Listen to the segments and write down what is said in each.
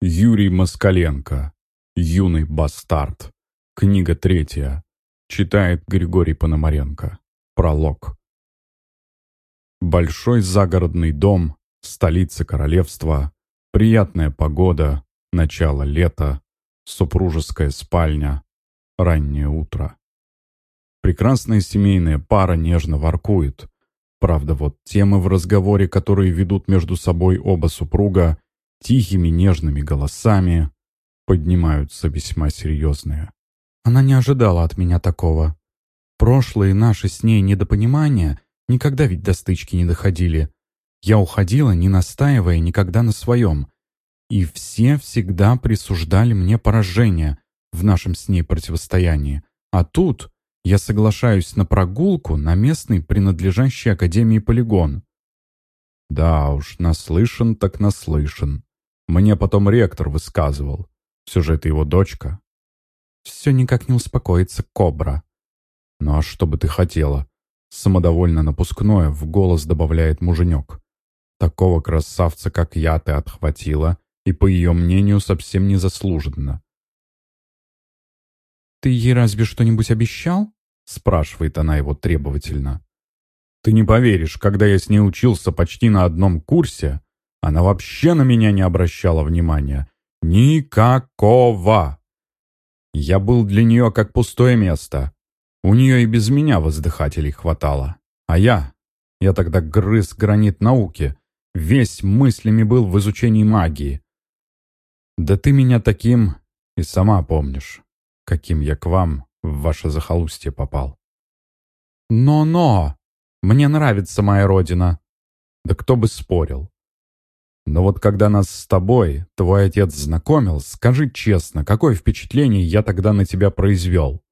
Юрий Москаленко. Юный бастард. Книга третья. Читает Григорий Пономаренко. Пролог. Большой загородный дом, столица королевства, приятная погода, начало лета, супружеская спальня, раннее утро. Прекрасная семейная пара нежно воркует. Правда, вот темы в разговоре, которые ведут между собой оба супруга, тихими нежными голосами поднимаются весьма серьезные. Она не ожидала от меня такого. Прошлые наши с ней недопонимания никогда ведь до стычки не доходили. Я уходила, не настаивая никогда на своем. И все всегда присуждали мне поражение в нашем с ней противостоянии. А тут я соглашаюсь на прогулку на местный, принадлежащий Академии полигон. Да уж, наслышан так наслышан. Мне потом ректор высказывал. Все же это его дочка. Все никак не успокоится Кобра. Ну а что бы ты хотела? Самодовольно напускное в голос добавляет муженек. Такого красавца, как я, ты отхватила, и, по ее мнению, совсем незаслуженно. «Ты ей разве что-нибудь обещал?» спрашивает она его требовательно. «Ты не поверишь, когда я с ней учился почти на одном курсе, она вообще на меня не обращала внимания. Никакого. Я был для нее как пустое место. У нее и без меня воздыхателей хватало. А я... Я тогда грыз гранит науки. Весь мыслями был в изучении магии. Да ты меня таким и сама помнишь, каким я к вам в ваше захолустье попал. Но-но! Мне нравится моя родина. Да кто бы спорил. Но вот когда нас с тобой, твой отец знакомил, скажи честно, какое впечатление я тогда на тебя произвел?»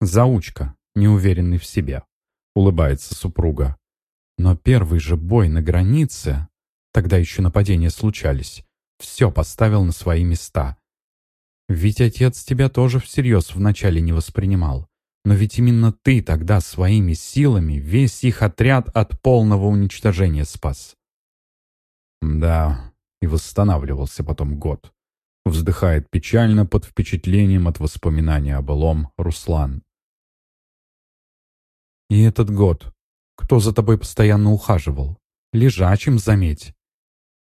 «Заучка, неуверенный в себе», — улыбается супруга. «Но первый же бой на границе, тогда еще нападения случались, все поставил на свои места. Ведь отец тебя тоже всерьез вначале не воспринимал. Но ведь именно ты тогда своими силами весь их отряд от полного уничтожения спас. Да, и восстанавливался потом год. Вздыхает печально под впечатлением от воспоминания о былом Руслан. И этот год. Кто за тобой постоянно ухаживал? Лежачим, заметь.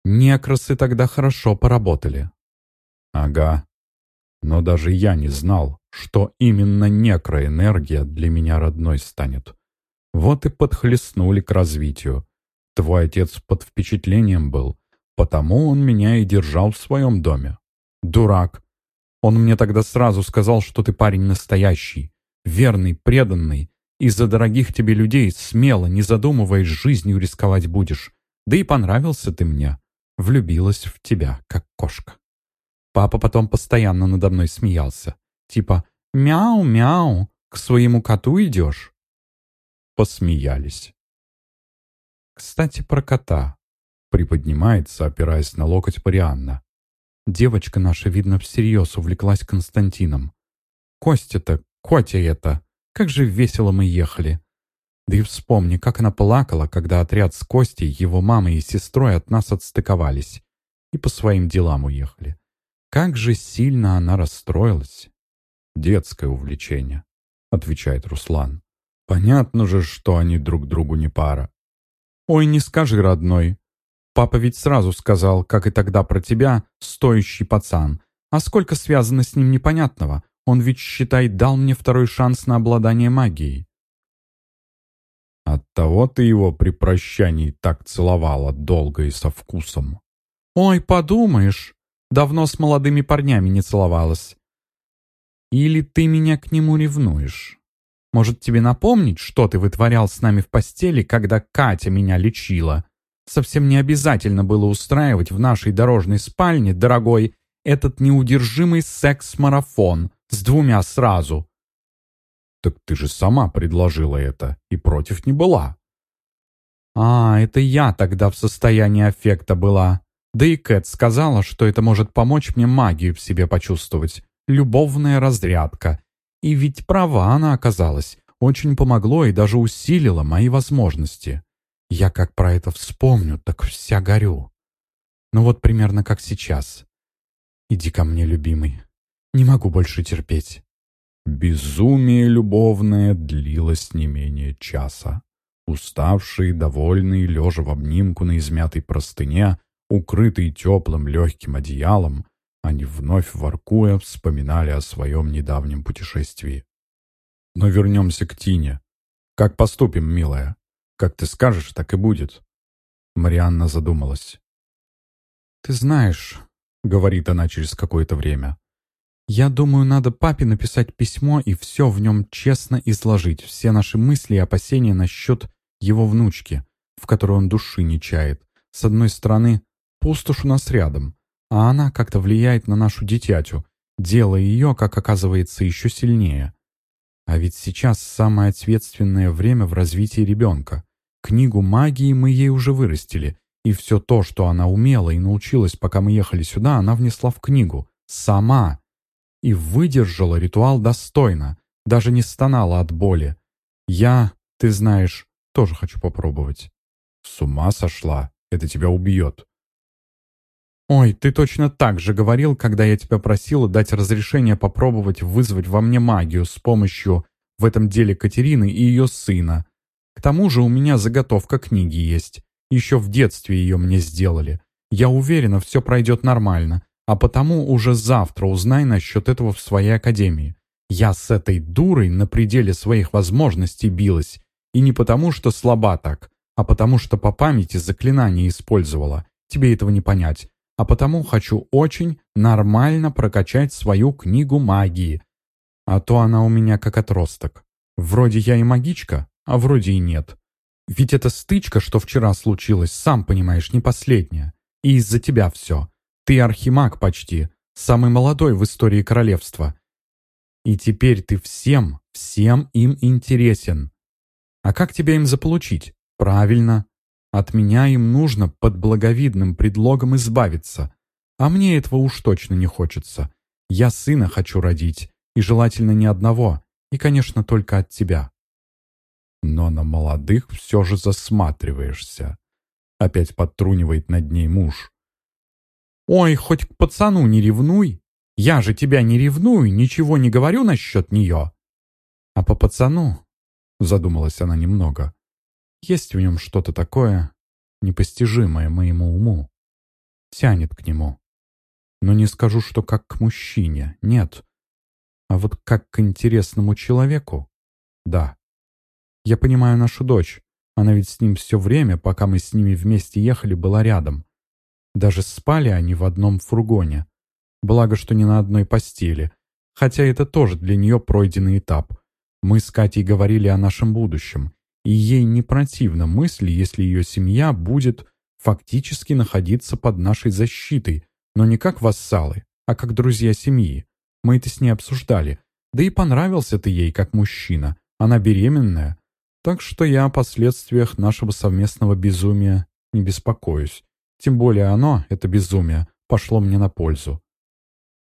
Некрасы тогда хорошо поработали. Ага. Но даже я не знал, что именно некроэнергия для меня родной станет. Вот и подхлестнули к развитию. Твой отец под впечатлением был, потому он меня и держал в своем доме. Дурак. Он мне тогда сразу сказал, что ты парень настоящий, верный, преданный, и за дорогих тебе людей смело, не задумываясь, жизнью рисковать будешь. Да и понравился ты мне. Влюбилась в тебя, как кошка. Папа потом постоянно надо мной смеялся. Типа «Мяу-мяу, к своему коту идешь?» Посмеялись. «Кстати, про кота», — приподнимается, опираясь на локоть Марианна. «Девочка наша, видно, всерьез увлеклась Константином. Костя-то, Котя это, как же весело мы ехали. Да и вспомни, как она плакала, когда отряд с Костей, его мамой и сестрой от нас отстыковались и по своим делам уехали. Как же сильно она расстроилась. «Детское увлечение», — отвечает Руслан. «Понятно же, что они друг другу не пара. «Ой, не скажи, родной. Папа ведь сразу сказал, как и тогда про тебя, стоящий пацан. А сколько связано с ним непонятного. Он ведь, считай, дал мне второй шанс на обладание магией». «Оттого ты его при прощании так целовала долго и со вкусом». «Ой, подумаешь, давно с молодыми парнями не целовалась». «Или ты меня к нему ревнуешь?» Может, тебе напомнить, что ты вытворял с нами в постели, когда Катя меня лечила? Совсем не обязательно было устраивать в нашей дорожной спальне, дорогой, этот неудержимый секс-марафон с двумя сразу. Так ты же сама предложила это и против не была. А, это я тогда в состоянии аффекта была. Да и Кэт сказала, что это может помочь мне магию в себе почувствовать. Любовная разрядка. И ведь права она оказалась. Очень помогло и даже усилило мои возможности. Я как про это вспомню, так вся горю. Ну вот примерно как сейчас. «Иди ко мне, любимый. Не могу больше терпеть». Безумие любовное длилось не менее часа. Уставший, довольный, лежа в обнимку на измятой простыне, укрытый теплым легким одеялом, они вновь воркуя вспоминали о своем недавнем путешествии. Но вернемся к Тине. Как поступим, милая? Как ты скажешь, так и будет. Марианна задумалась. «Ты знаешь», — говорит она через какое-то время, «я думаю, надо папе написать письмо и все в нем честно изложить, все наши мысли и опасения насчет его внучки, в которой он души не чает. С одной стороны, пустошь у нас рядом, а она как-то влияет на нашу дитятю, делая ее, как оказывается, еще сильнее. А ведь сейчас самое ответственное время в развитии ребенка. Книгу магии мы ей уже вырастили, и все то, что она умела и научилась, пока мы ехали сюда, она внесла в книгу. Сама. И выдержала ритуал достойно. Даже не стонала от боли. Я, ты знаешь, тоже хочу попробовать. С ума сошла. Это тебя убьет. «Ой, ты точно так же говорил, когда я тебя просила дать разрешение попробовать вызвать во мне магию с помощью в этом деле Катерины и ее сына. К тому же у меня заготовка книги есть. Еще в детстве ее мне сделали. Я уверена, все пройдет нормально. А потому уже завтра узнай насчет этого в своей академии. Я с этой дурой на пределе своих возможностей билась. И не потому, что слаба так, а потому, что по памяти заклинания использовала. Тебе этого не понять. А потому хочу очень нормально прокачать свою книгу магии. А то она у меня как отросток. Вроде я и магичка, а вроде и нет. Ведь эта стычка, что вчера случилась, сам понимаешь, не последняя. И из-за тебя все. Ты архимаг почти, самый молодой в истории королевства. И теперь ты всем, всем им интересен. А как тебя им заполучить? Правильно. От меня им нужно под благовидным предлогом избавиться. А мне этого уж точно не хочется. Я сына хочу родить, и желательно не одного, и, конечно, только от тебя но на молодых все же засматриваешься. Опять подтрунивает над ней муж. «Ой, хоть к пацану не ревнуй. Я же тебя не ревную, ничего не говорю насчет нее». «А по пацану?» — задумалась она немного. «Есть в нем что-то такое, непостижимое моему уму. Тянет к нему. Но не скажу, что как к мужчине, нет. А вот как к интересному человеку — да. Я понимаю нашу дочь. Она ведь с ним все время, пока мы с ними вместе ехали, была рядом. Даже спали они в одном фургоне. Благо, что не на одной постели. Хотя это тоже для нее пройденный этап. Мы с Катей говорили о нашем будущем. И ей не противно мысли, если ее семья будет фактически находиться под нашей защитой, но не как вассалы, а как друзья семьи. Мы это с ней обсуждали. Да и понравился ты ей как мужчина. Она беременная. Так что я о последствиях нашего совместного безумия не беспокоюсь. Тем более оно, это безумие, пошло мне на пользу.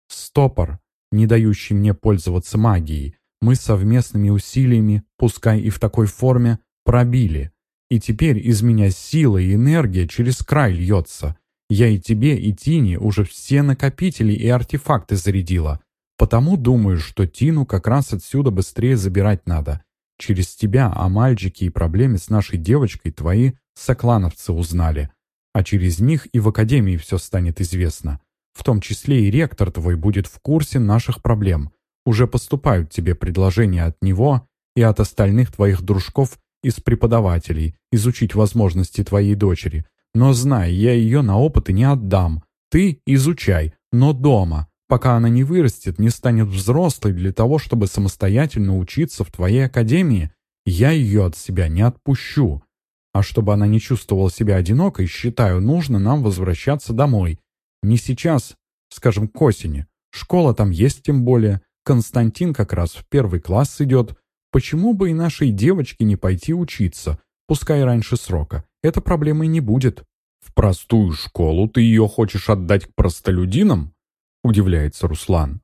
Стопор, не дающий мне пользоваться магией, мы совместными усилиями, пускай и в такой форме, пробили. И теперь из меня сила и энергия через край льется. Я и тебе, и Тине уже все накопители и артефакты зарядила. Потому думаю, что Тину как раз отсюда быстрее забирать надо. Через тебя о мальчике и проблеме с нашей девочкой твои соклановцы узнали. А через них и в академии все станет известно. В том числе и ректор твой будет в курсе наших проблем. Уже поступают тебе предложения от него и от остальных твоих дружков из преподавателей изучить возможности твоей дочери. Но знай, я ее на опыты не отдам. Ты изучай, но дома пока она не вырастет, не станет взрослой для того, чтобы самостоятельно учиться в твоей академии, я ее от себя не отпущу. А чтобы она не чувствовала себя одинокой, считаю, нужно нам возвращаться домой. Не сейчас, скажем, к осени. Школа там есть тем более. Константин как раз в первый класс идет. Почему бы и нашей девочке не пойти учиться, пускай раньше срока? Это проблемой не будет. В простую школу ты ее хочешь отдать к простолюдинам? — удивляется Руслан.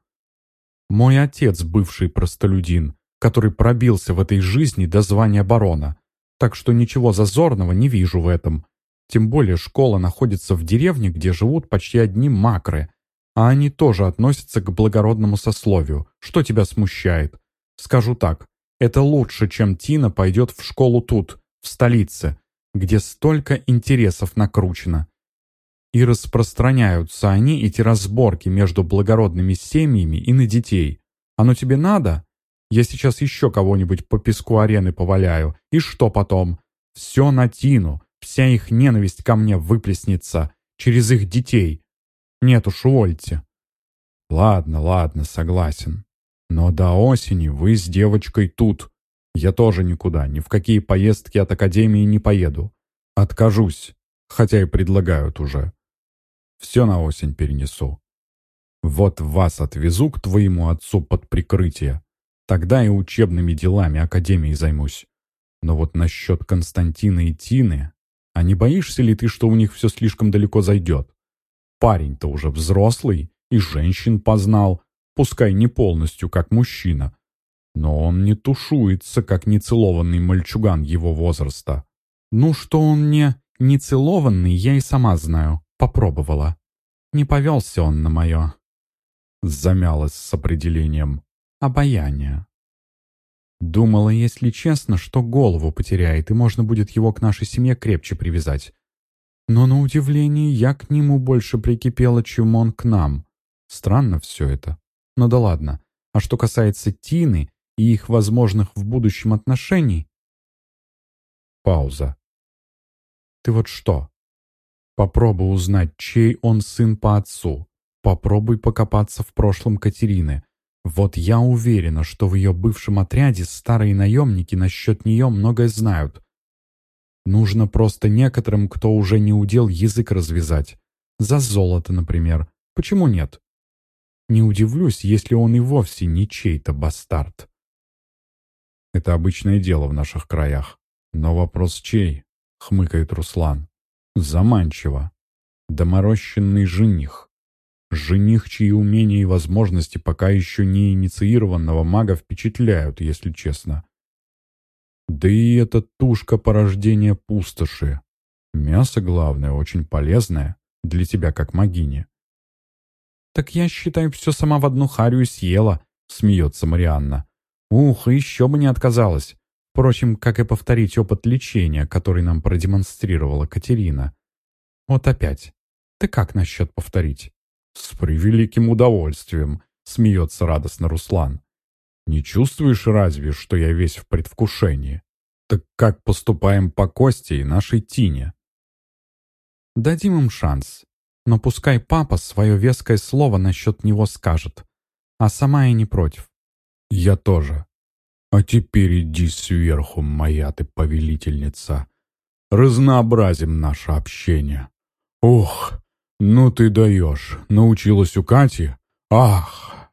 «Мой отец бывший простолюдин, который пробился в этой жизни до звания барона, так что ничего зазорного не вижу в этом. Тем более школа находится в деревне, где живут почти одни макры. а они тоже относятся к благородному сословию. Что тебя смущает? Скажу так, это лучше, чем Тина пойдет в школу тут, в столице, где столько интересов накручено. И распространяются они, эти разборки между благородными семьями и на детей. Оно тебе надо? Я сейчас еще кого-нибудь по песку арены поваляю. И что потом? Все на Тину. Вся их ненависть ко мне выплеснется. Через их детей. Нет уж, увольте. Ладно, ладно, согласен. Но до осени вы с девочкой тут. Я тоже никуда, ни в какие поездки от академии не поеду. Откажусь, хотя и предлагают уже. Все на осень перенесу. Вот вас отвезу к твоему отцу под прикрытие. Тогда и учебными делами Академии займусь. Но вот насчет Константина и Тины, а не боишься ли ты, что у них все слишком далеко зайдет? Парень-то уже взрослый и женщин познал, пускай не полностью, как мужчина. Но он не тушуется, как нецелованный мальчуган его возраста. Ну, что он не нецелованный, я и сама знаю. Попробовала. Не повелся он на мое. Замялась с определением. Обаяние. Думала, если честно, что голову потеряет, и можно будет его к нашей семье крепче привязать. Но на удивление я к нему больше прикипела, чем он к нам. Странно все это. Ну да ладно. А что касается Тины и их возможных в будущем отношений... Пауза. Ты вот что? Попробуй узнать, чей он сын по отцу. Попробуй покопаться в прошлом Катерины. Вот я уверена, что в ее бывшем отряде старые наемники насчет нее многое знают. Нужно просто некоторым, кто уже не удел, язык развязать. За золото, например. Почему нет? Не удивлюсь, если он и вовсе не чей-то бастард. Это обычное дело в наших краях. Но вопрос чей? Хмыкает Руслан. Заманчиво. Доморощенный жених. Жених, чьи умения и возможности пока еще не инициированного мага впечатляют, если честно. Да и эта тушка порождения пустоши. Мясо, главное, очень полезное для тебя как магини. «Так я, считаю, все сама в одну харю съела», — смеется Марианна. «Ух, еще бы не отказалась. Впрочем, как и повторить опыт лечения, который нам продемонстрировала Катерина. Вот опять. Ты как насчет повторить?» «С превеликим удовольствием», — смеется радостно Руслан. «Не чувствуешь разве, что я весь в предвкушении? Так как поступаем по Косте и нашей Тине?» «Дадим им шанс. Но пускай папа свое веское слово насчет него скажет. А сама я не против. Я тоже. А теперь иди сверху, моя ты повелительница. Разнообразим наше общение. Ох, ну ты даешь. Научилась у Кати? Ах,